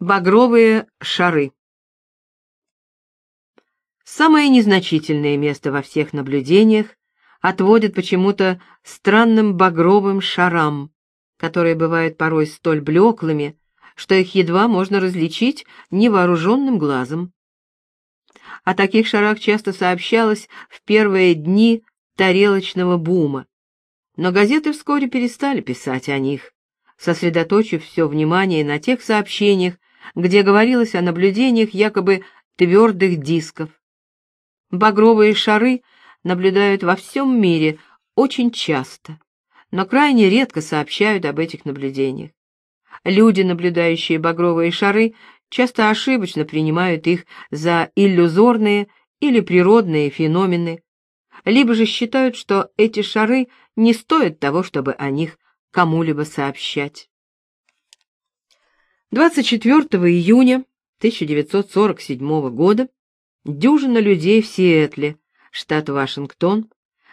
Багровые шары. Самое незначительное место во всех наблюдениях отводят почему-то странным багровым шарам, которые бывают порой столь блеклыми, что их едва можно различить невооруженным глазом. О таких шарах часто сообщалось в первые дни тарелочного бума, но газеты вскоре перестали писать о них, сосредоточив все внимание на тех сообщениях, где говорилось о наблюдениях якобы твердых дисков. Багровые шары наблюдают во всем мире очень часто, но крайне редко сообщают об этих наблюдениях. Люди, наблюдающие багровые шары, часто ошибочно принимают их за иллюзорные или природные феномены, либо же считают, что эти шары не стоят того, чтобы о них кому-либо сообщать. 24 июня 1947 года дюжина людей в Сиэтле, штат Вашингтон,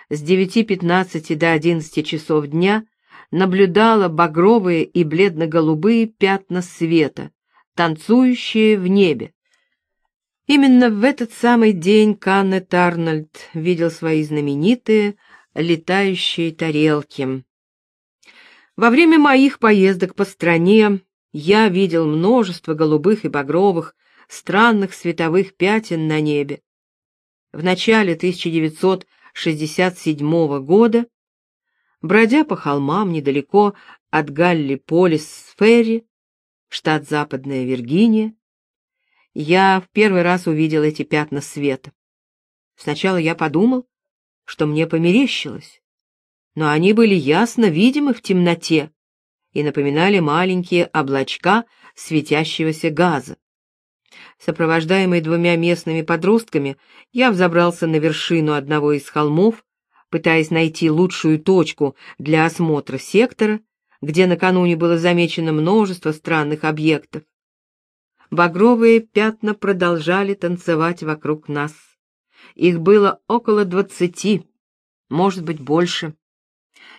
с 9.15 до 11 часов дня наблюдала багровые и бледно-голубые пятна света, танцующие в небе. Именно в этот самый день Каннет Арнольд видел свои знаменитые летающие тарелки. Во время моих поездок по стране я видел множество голубых и багровых, странных световых пятен на небе. В начале 1967 года, бродя по холмам недалеко от Галли-Полис-Ферри, штат Западная Виргиния, я в первый раз увидел эти пятна света. Сначала я подумал, что мне померещилось, но они были ясно видимы в темноте, и напоминали маленькие облачка светящегося газа. Сопровождаемый двумя местными подростками, я взобрался на вершину одного из холмов, пытаясь найти лучшую точку для осмотра сектора, где накануне было замечено множество странных объектов. Багровые пятна продолжали танцевать вокруг нас. Их было около двадцати, может быть, больше.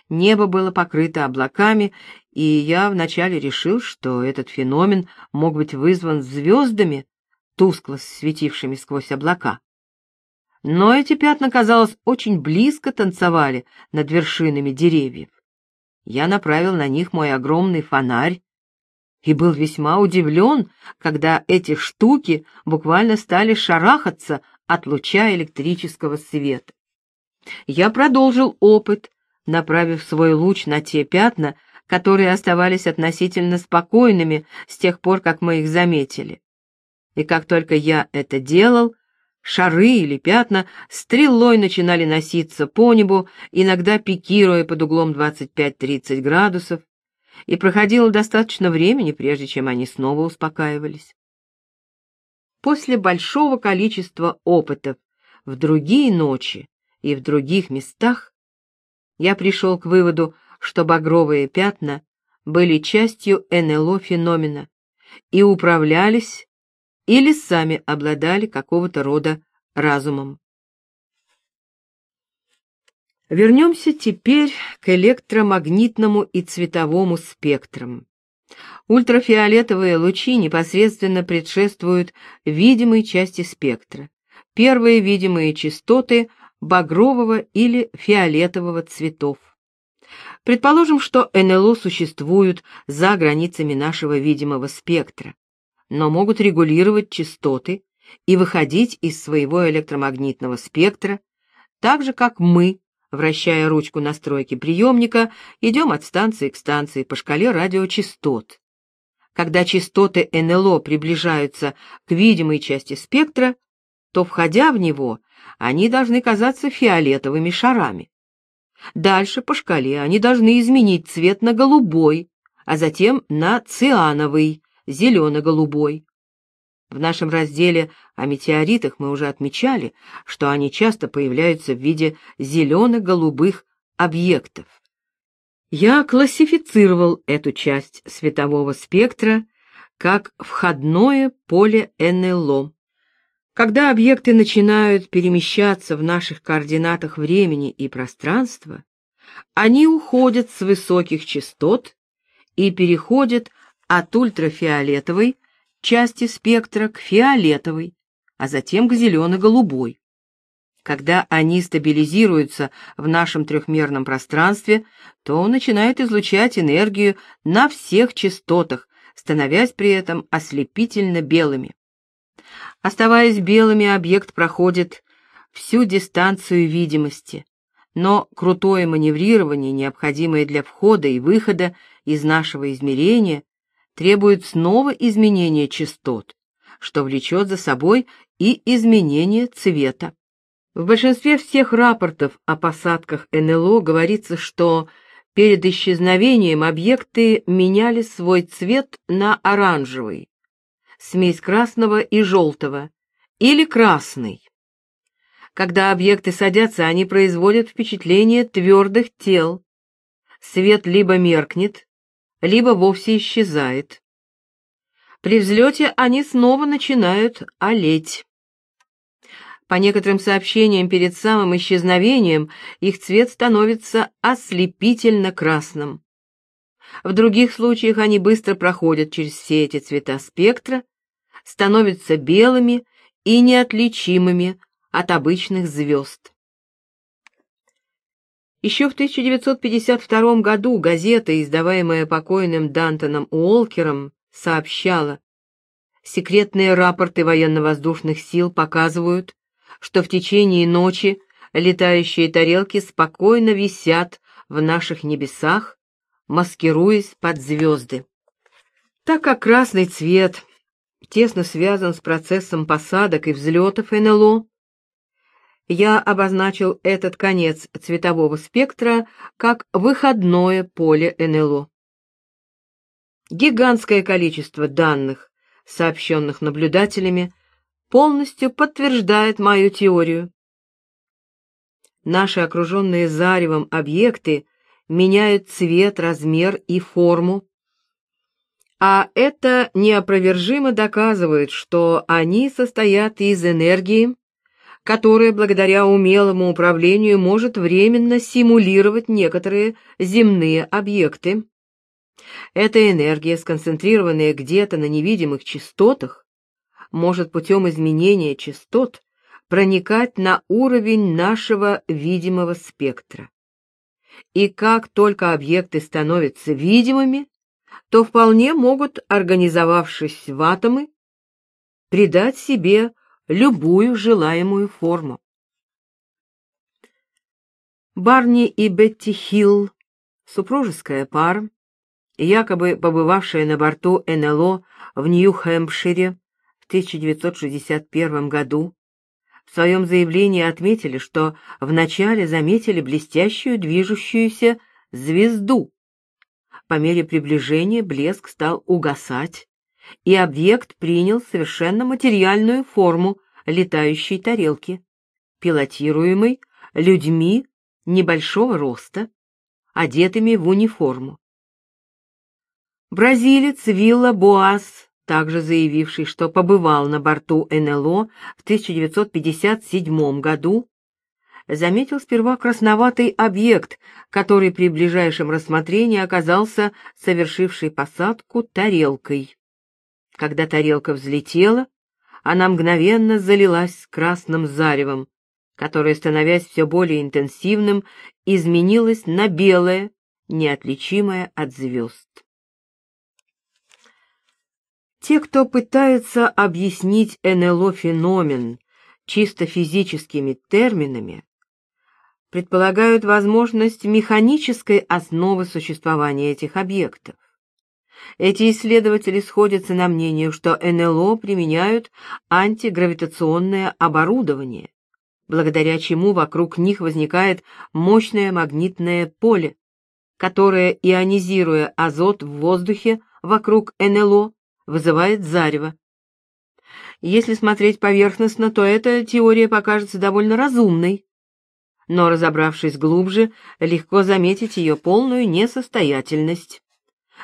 Небо было покрыто облаками, и я вначале решил, что этот феномен мог быть вызван звездами, тускло светившими сквозь облака. Но эти пятна, казалось, очень близко танцевали над вершинами деревьев. Я направил на них мой огромный фонарь и был весьма удивлен, когда эти штуки буквально стали шарахаться от луча электрического света. Я продолжил опыт, направив свой луч на те пятна, которые оставались относительно спокойными с тех пор, как мы их заметили. И как только я это делал, шары или пятна стрелой начинали носиться по небу, иногда пикируя под углом 25-30 градусов, и проходило достаточно времени, прежде чем они снова успокаивались. После большого количества опытов в другие ночи и в других местах я пришел к выводу, что багровые пятна были частью НЛО феномена и управлялись или сами обладали какого-то рода разумом. Вернемся теперь к электромагнитному и цветовому спектрам. Ультрафиолетовые лучи непосредственно предшествуют видимой части спектра. Первые видимые частоты багрового или фиолетового цветов. Предположим, что НЛО существуют за границами нашего видимого спектра, но могут регулировать частоты и выходить из своего электромагнитного спектра, так же, как мы, вращая ручку настройки приемника, идем от станции к станции по шкале радиочастот. Когда частоты НЛО приближаются к видимой части спектра, то, входя в него, они должны казаться фиолетовыми шарами. Дальше по шкале они должны изменить цвет на голубой, а затем на циановый, зелено-голубой. В нашем разделе о метеоритах мы уже отмечали, что они часто появляются в виде зелено-голубых объектов. Я классифицировал эту часть светового спектра как входное поле НЛО. Когда объекты начинают перемещаться в наших координатах времени и пространства, они уходят с высоких частот и переходят от ультрафиолетовой части спектра к фиолетовой, а затем к зелено-голубой. Когда они стабилизируются в нашем трехмерном пространстве, то начинают излучать энергию на всех частотах, становясь при этом ослепительно белыми. Оставаясь белыми, объект проходит всю дистанцию видимости, но крутое маневрирование, необходимое для входа и выхода из нашего измерения, требует снова изменения частот, что влечет за собой и изменение цвета. В большинстве всех рапортов о посадках НЛО говорится, что перед исчезновением объекты меняли свой цвет на оранжевый, смесь красного и желтого, или красный. Когда объекты садятся, они производят впечатление твердых тел. Свет либо меркнет, либо вовсе исчезает. При взлете они снова начинают олеть. По некоторым сообщениям, перед самым исчезновением их цвет становится ослепительно красным. В других случаях они быстро проходят через все эти цвета спектра, становятся белыми и неотличимыми от обычных звезд. Еще в 1952 году газета, издаваемая покойным Дантоном Уолкером, сообщала, секретные рапорты военно-воздушных сил показывают, что в течение ночи летающие тарелки спокойно висят в наших небесах, маскируясь под звезды. Так как красный цвет тесно связан с процессом посадок и взлетов НЛО, я обозначил этот конец цветового спектра как выходное поле НЛО. Гигантское количество данных, сообщенных наблюдателями, полностью подтверждает мою теорию. Наши окруженные заревом объекты меняют цвет, размер и форму, а это неопровержимо доказывает, что они состоят из энергии, которая благодаря умелому управлению может временно симулировать некоторые земные объекты. Эта энергия, сконцентрированная где-то на невидимых частотах, может путем изменения частот проникать на уровень нашего видимого спектра. И как только объекты становятся видимыми, то вполне могут, организовавшись в атомы, придать себе любую желаемую форму. Барни и Бетти Хилл, супружеская пара, якобы побывавшая на борту НЛО в Нью-Хэмпшире в 1961 году, в своем заявлении отметили, что вначале заметили блестящую движущуюся звезду. По мере приближения блеск стал угасать, и объект принял совершенно материальную форму летающей тарелки, пилотируемой людьми небольшого роста, одетыми в униформу. Бразилец Вилла Боас, также заявивший, что побывал на борту НЛО в 1957 году, заметил сперва красноватый объект, который при ближайшем рассмотрении оказался совершившей посадку тарелкой. Когда тарелка взлетела, она мгновенно залилась красным заревом, которое, становясь все более интенсивным, изменилось на белое, неотличимое от звезд. Те, кто пытается объяснить НЛО-феномен чисто физическими терминами, предполагают возможность механической основы существования этих объектов. Эти исследователи сходятся на мнении, что НЛО применяют антигравитационное оборудование, благодаря чему вокруг них возникает мощное магнитное поле, которое, ионизируя азот в воздухе вокруг НЛО, вызывает зарево. Если смотреть поверхностно, то эта теория покажется довольно разумной, но, разобравшись глубже, легко заметить ее полную несостоятельность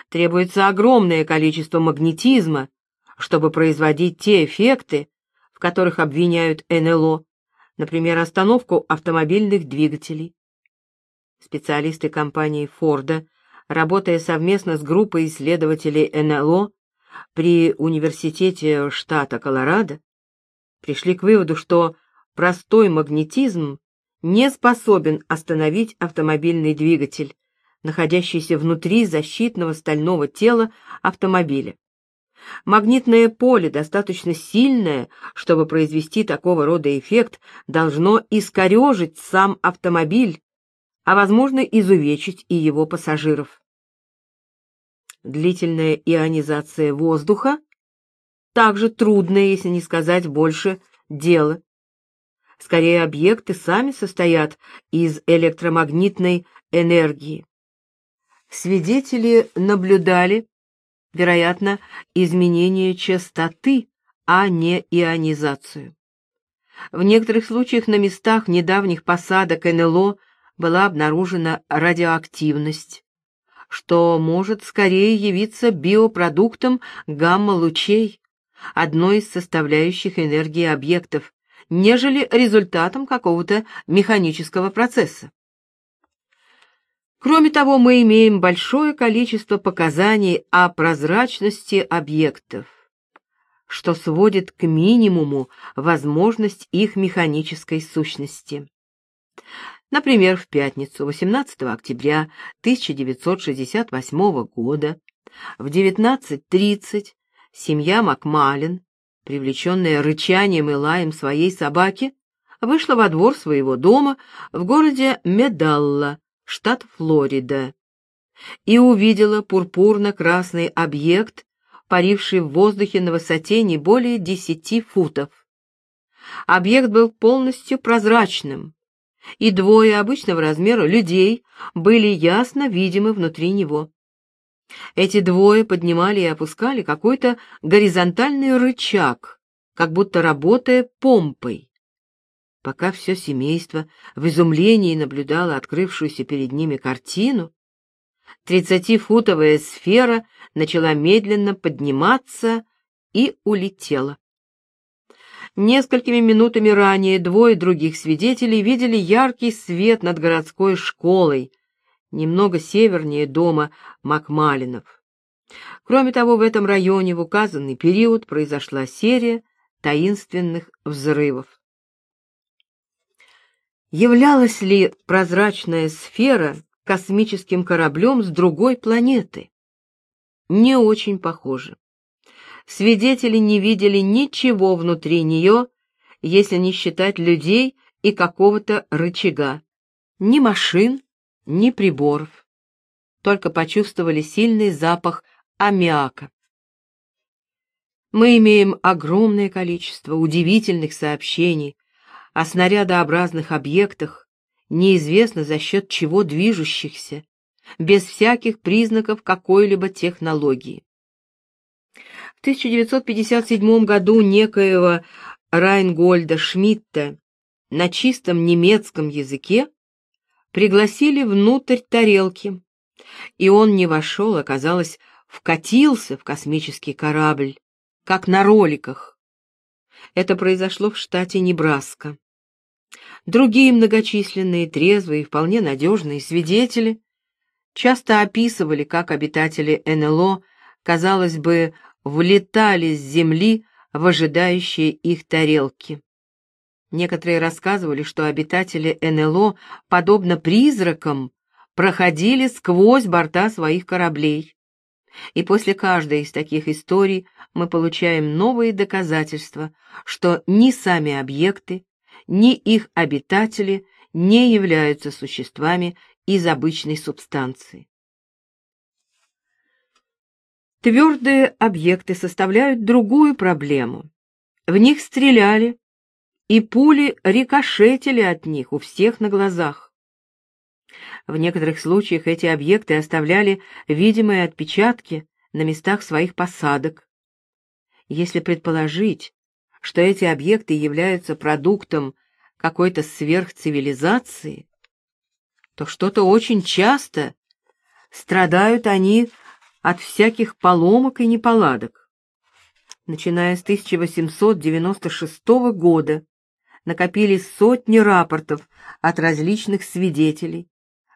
требуется огромное количество магнетизма, чтобы производить те эффекты, в которых обвиняют НЛО, например, остановку автомобильных двигателей. Специалисты компании Форда, работая совместно с группой исследователей НЛО, при университете штата Колорадо пришли к выводу, что простой магнетизм не способен остановить автомобильный двигатель, находящийся внутри защитного стального тела автомобиля. Магнитное поле, достаточно сильное, чтобы произвести такого рода эффект, должно искорежить сам автомобиль, а, возможно, изувечить и его пассажиров. Длительная ионизация воздуха также трудное, если не сказать больше, дело. Скорее, объекты сами состоят из электромагнитной энергии. Свидетели наблюдали, вероятно, изменение частоты, а не ионизацию. В некоторых случаях на местах недавних посадок НЛО была обнаружена радиоактивность, что может скорее явиться биопродуктом гамма-лучей, одной из составляющих энергии объектов, нежели результатом какого-то механического процесса. Кроме того, мы имеем большое количество показаний о прозрачности объектов, что сводит к минимуму возможность их механической сущности. Например, в пятницу, 18 октября 1968 года, в 19.30 семья Макмалин, привлеченная рычанием и лаем своей собаки, вышла во двор своего дома в городе Медалла, штат Флорида, и увидела пурпурно-красный объект, паривший в воздухе на высоте не более десяти футов. Объект был полностью прозрачным, и двое обычного размера людей были ясно видимы внутри него. Эти двое поднимали и опускали какой-то горизонтальный рычаг, как будто работая помпой. Пока все семейство в изумлении наблюдало открывшуюся перед ними картину, тридцатифутовая сфера начала медленно подниматься и улетела. Несколькими минутами ранее двое других свидетелей видели яркий свет над городской школой, немного севернее дома Макмалинов. Кроме того, в этом районе в указанный период произошла серия таинственных взрывов. Являлась ли прозрачная сфера космическим кораблем с другой планеты? Не очень похоже. Свидетели не видели ничего внутри нее, если не считать людей и какого-то рычага. Ни машин, ни приборов. Только почувствовали сильный запах аммиака. Мы имеем огромное количество удивительных сообщений о снарядообразных объектах, неизвестно за счет чего движущихся, без всяких признаков какой-либо технологии. В 1957 году некоего Райнгольда Шмидта на чистом немецком языке пригласили внутрь тарелки, и он не вошел, оказалось, вкатился в космический корабль, как на роликах. Это произошло в штате Небраска. Другие многочисленные, трезвые и вполне надежные свидетели часто описывали, как обитатели НЛО, казалось бы, влетали с земли в ожидающие их тарелки. Некоторые рассказывали, что обитатели НЛО, подобно призракам, проходили сквозь борта своих кораблей. И после каждой из таких историй мы получаем новые доказательства, что ни сами объекты, ни их обитатели не являются существами из обычной субстанции. Твердые объекты составляют другую проблему. В них стреляли, и пули рикошетили от них у всех на глазах. В некоторых случаях эти объекты оставляли видимые отпечатки на местах своих посадок. Если предположить, что эти объекты являются продуктом какой-то сверхцивилизации, то что-то очень часто страдают они от всяких поломок и неполадок. Начиная с 1896 года накопились сотни рапортов от различных свидетелей,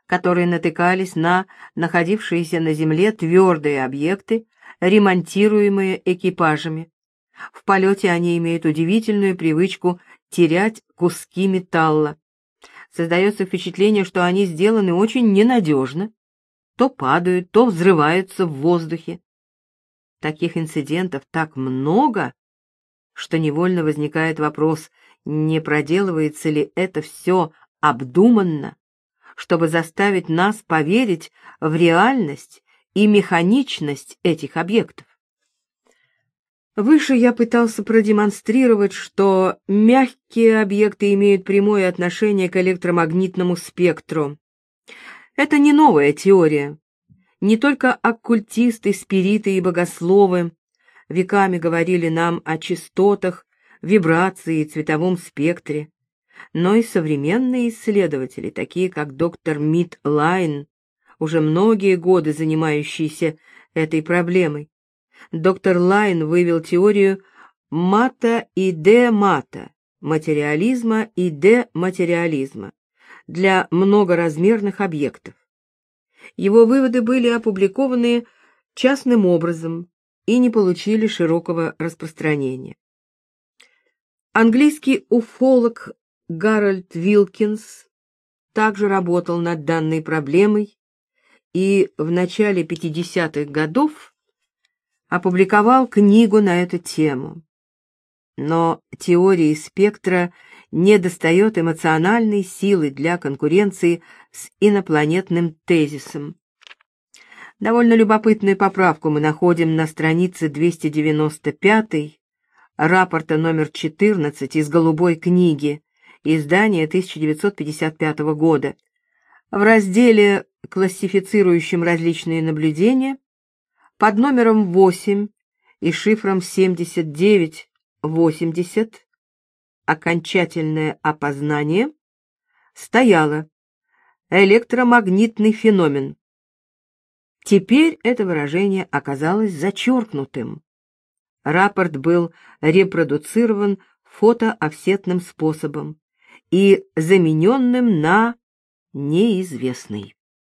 которые натыкались на находившиеся на Земле твердые объекты ремонтируемые экипажами. В полете они имеют удивительную привычку терять куски металла. Создается впечатление, что они сделаны очень ненадежно. То падают, то взрываются в воздухе. Таких инцидентов так много, что невольно возникает вопрос, не проделывается ли это все обдуманно, чтобы заставить нас поверить в реальность и механичность этих объектов. Выше я пытался продемонстрировать, что мягкие объекты имеют прямое отношение к электромагнитному спектру. Это не новая теория. Не только оккультисты, спириты и богословы веками говорили нам о частотах, вибрации и цветовом спектре, но и современные исследователи, такие как доктор Мит Лайн, уже многие годы занимающиеся этой проблемой. Доктор Лайн вывел теорию мата и демата, материализма и дематериализма для многоразмерных объектов. Его выводы были опубликованы частным образом и не получили широкого распространения. Английский уфолог Гарольд Вилкинс также работал над данной проблемой и в начале 50-х годов опубликовал книгу на эту тему. Но теории спектра не достает эмоциональной силы для конкуренции с инопланетным тезисом. Довольно любопытную поправку мы находим на странице 295 рапорта номер 14 из «Голубой книги», издания 1955 года. В разделе, классифицирующем различные наблюдения, под номером 8 и шифром 7980 окончательное опознание стояло электромагнитный феномен. Теперь это выражение оказалось зачеркнутым. Рапорт был репродуцирован фотоофсетным способом и замененным на неизвестный.